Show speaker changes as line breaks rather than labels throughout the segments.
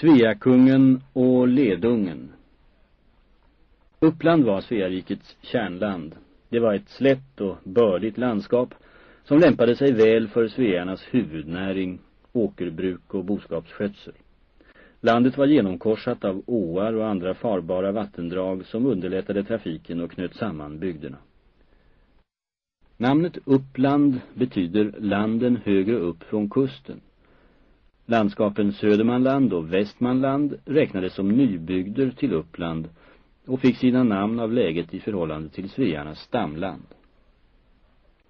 Sveakungen och Ledungen Uppland var Svearikets kärnland. Det var ett slätt och bördigt landskap som lämpade sig väl för svearnas huvudnäring, åkerbruk och boskapsskötsel. Landet var genomkorsat av åar och andra farbara vattendrag som underlättade trafiken och knöt samman bygderna. Namnet Uppland betyder landen högre upp från kusten. Landskapen Södermanland och Västmanland räknades som nybygder till Uppland och fick sina namn av läget i förhållande till Svearnas stamland.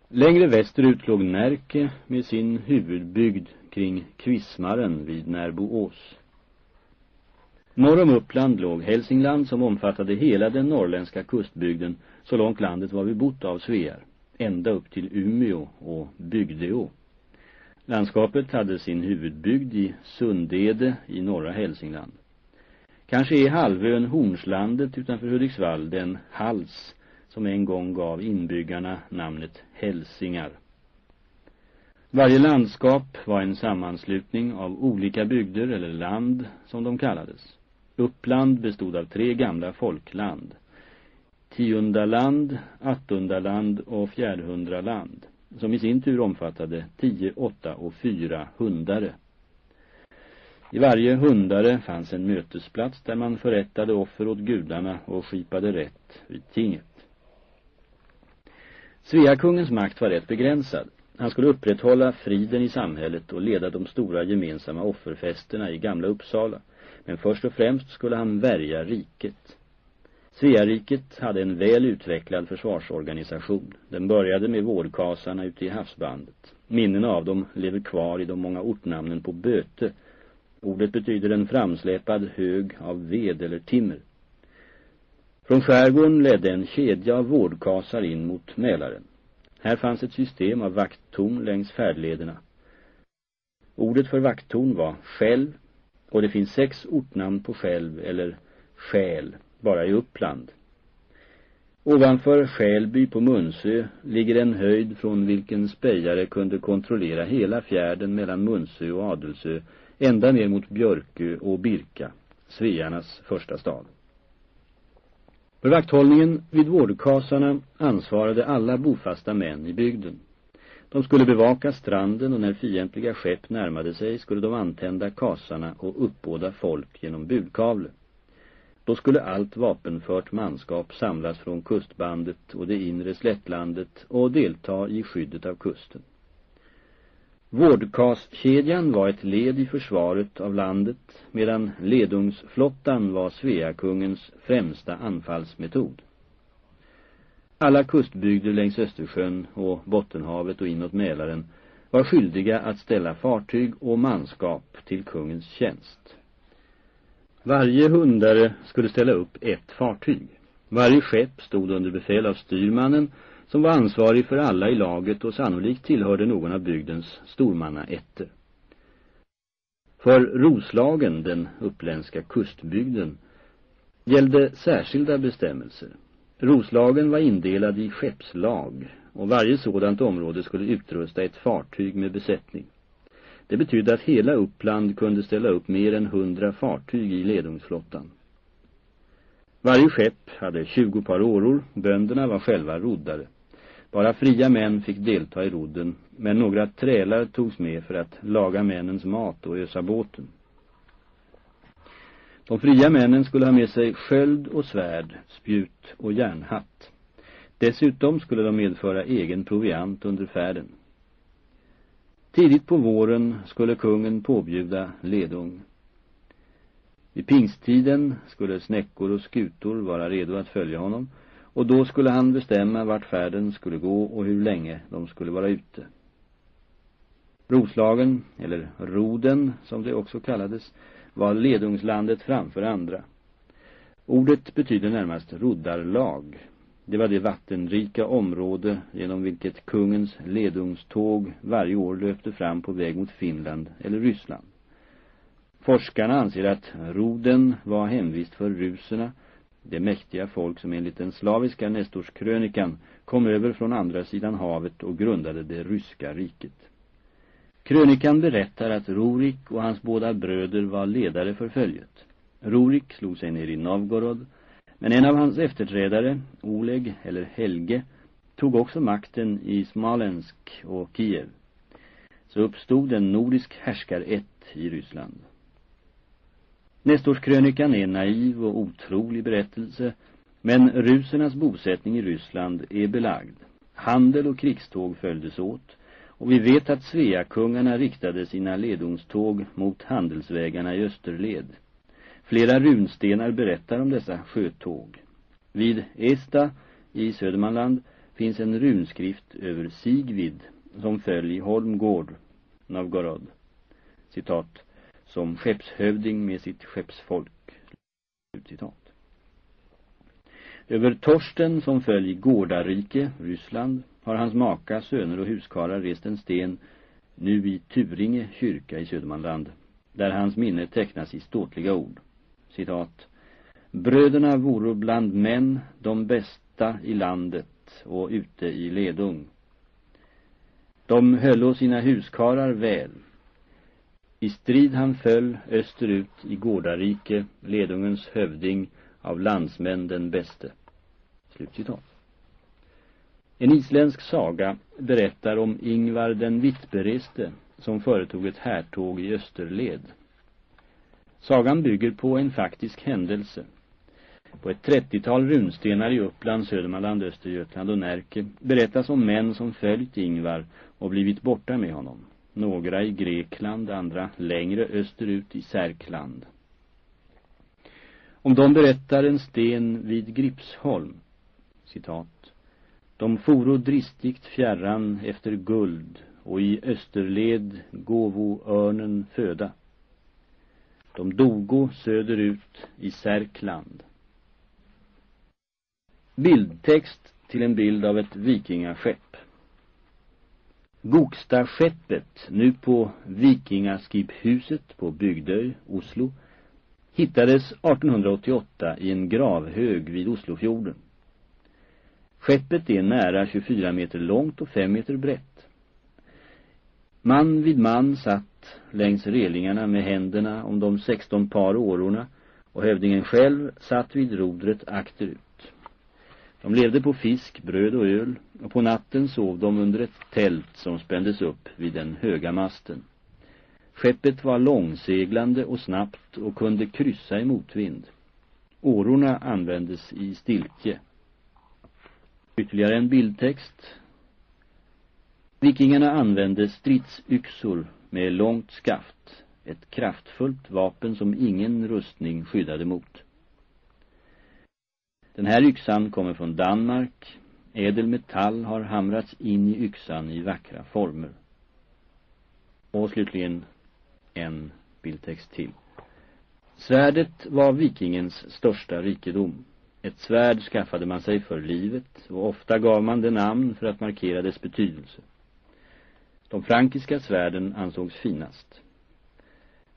Längre västerut låg Närke med sin huvudbygd kring Kvismaren vid Närboås. Norr om Uppland låg Hälsingland som omfattade hela den norrländska kustbygden så långt landet var bebott av Svear, ända upp till Umeå och Bygdeå. Landskapet hade sin huvudbygd i Sundede i norra Hälsingland. Kanske är halvön Hornslandet utanför Hudiksvall den hals som en gång gav inbyggarna namnet Hälsingar. Varje landskap var en sammanslutning av olika bygder eller land som de kallades. Uppland bestod av tre gamla folkland. Tiondaland, Attundaland och Fjärhundraland som i sin tur omfattade tio, åtta och fyra hundare. I varje hundare fanns en mötesplats där man förrättade offer åt gudarna och skipade rätt vid tinget. Sveakungens makt var rätt begränsad. Han skulle upprätthålla friden i samhället och leda de stora gemensamma offerfesterna i Gamla Uppsala. Men först och främst skulle han värja riket. Sveariket hade en väl utvecklad försvarsorganisation. Den började med vårdkasarna ute i havsbandet. Minnen av dem lever kvar i de många ortnamnen på Böte. Ordet betyder en framsläpad hög av ved eller timmer. Från skärgården ledde en kedja av vårdkasar in mot Mälaren. Här fanns ett system av vakttorn längs färdlederna. Ordet för vakttorn var själv och det finns sex ortnamn på själv eller själ bara i Uppland. Ovanför Skälby på Munsö ligger en höjd från vilken spejare kunde kontrollera hela fjärden mellan Munsö och Adelsö ända ner mot Björkö och Birka, Svearnas första stad. För vakthållningen vid vårdkasarna ansvarade alla bofasta män i bygden. De skulle bevaka stranden och när fientliga skepp närmade sig skulle de antända kasarna och uppbåda folk genom budkavle. Då skulle allt vapenfört manskap samlas från kustbandet och det inre slättlandet och delta i skyddet av kusten. Vårdkaskedjan var ett led i försvaret av landet medan ledungsflottan var Sveakungens främsta anfallsmetod. Alla kustbygder längs Östersjön och Bottenhavet och inåt Mälaren var skyldiga att ställa fartyg och manskap till kungens tjänst. Varje hundare skulle ställa upp ett fartyg. Varje skepp stod under befäl av styrmannen som var ansvarig för alla i laget och sannolikt tillhörde någon av bygdens stormannaätter. För Roslagen, den uppländska kustbygden, gällde särskilda bestämmelser. Roslagen var indelad i skeppslag och varje sådant område skulle utrusta ett fartyg med besättning. Det betydde att hela Uppland kunde ställa upp mer än hundra fartyg i ledungsflottan. Varje skepp hade 20 par åror, bönderna var själva roddare. Bara fria män fick delta i rodden, men några trälar togs med för att laga männens mat och ösa båten. De fria männen skulle ha med sig sköld och svärd, spjut och järnhatt. Dessutom skulle de medföra egen proviant under färden. Tidigt på våren skulle kungen påbjuda ledung. Vid pingsttiden skulle snäckor och skutor vara redo att följa honom och då skulle han bestämma vart färden skulle gå och hur länge de skulle vara ute. Roslagen, eller Roden som det också kallades, var ledungslandet framför andra. Ordet betyder närmast roddarlag. Det var det vattenrika område genom vilket kungens ledungståg varje år löpte fram på väg mot Finland eller Ryssland. Forskarna anser att Roden var hemvist för ruserna det mäktiga folk som enligt den slaviska Nestorskrönikan kom över från andra sidan havet och grundade det ryska riket. Krönikan berättar att Rorik och hans båda bröder var ledare för följet. Rorik slog sig ner i Novgorod, men en av hans efterträdare, Oleg eller Helge, tog också makten i Smolensk och Kiev. Så uppstod en nordisk härskarätt i Ryssland. Nästårskrönikan är en naiv och otrolig berättelse, men rusernas bosättning i Ryssland är belagd. Handel och krigståg följdes åt, och vi vet att Sveakungarna riktade sina ledungståg mot handelsvägarna i Österled. Flera runstenar berättar om dessa sjötåg. Vid Esta i Södermanland finns en runskrift över Sigvid som föll i Holmgård, Novgorod. Citat, som skeppshövding med sitt skeppsfolk. Citat. Över Torsten som föll i Gårdarike, Ryssland, har hans maka, söner och huskarar rest en sten nu i Turinge kyrka i Södermanland, där hans minne tecknas i ståtliga ord. Citat. Bröderna voro bland män de bästa i landet och ute i ledung. De höllo sina huskarar väl. I strid han föll österut i Gårdarike, ledungens hövding av landsmän den bäste. Slutcitat. En isländsk saga berättar om Ingvar den vittbereste som företog ett härtåg i Österled. Sagan bygger på en faktisk händelse. På ett trettiotal runstenar i Uppland, Södermanland, Östergötland och Närke berättas om män som följt Ingvar och blivit borta med honom. Några i Grekland, andra längre österut i Särkland. Om de berättar en sten vid Gripsholm, citat, de foro dristigt fjärran efter guld och i Österled gåvo örnen föda. De dogo söderut i Särkland. Bildtext till en bild av ett vikingaskepp. Goksta-skeppet, nu på Vikingaskiphuset på Bygdöj, Oslo, hittades 1888 i en gravhög vid Oslofjorden. Skeppet är nära 24 meter långt och 5 meter brett. Man vid man satt längs relingarna med händerna om de 16 par årorna och hövdingen själv satt vid rodret akterut. De levde på fisk, bröd och öl och på natten sov de under ett tält som spändes upp vid den höga masten. Skeppet var långseglande och snabbt och kunde kryssa i motvind. Årorna användes i stiltje. Ytterligare en bildtext. Vikingarna använde stridsyxor med långt skaft, ett kraftfullt vapen som ingen rustning skyddade mot. Den här yxan kommer från Danmark. Ädel metall har hamrats in i yxan i vackra former. Och slutligen en bildtext till. Svärdet var vikingens största rikedom. Ett svärd skaffade man sig för livet och ofta gav man det namn för att markera dess betydelse. De frankiska svärden ansågs finast.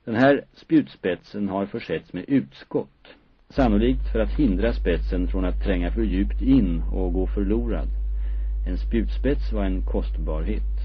Den här spjutspetsen har försetts med utskott Sannolikt för att hindra spetsen från att tränga för djupt in och gå förlorad. En spjutspets var en kostbarhet.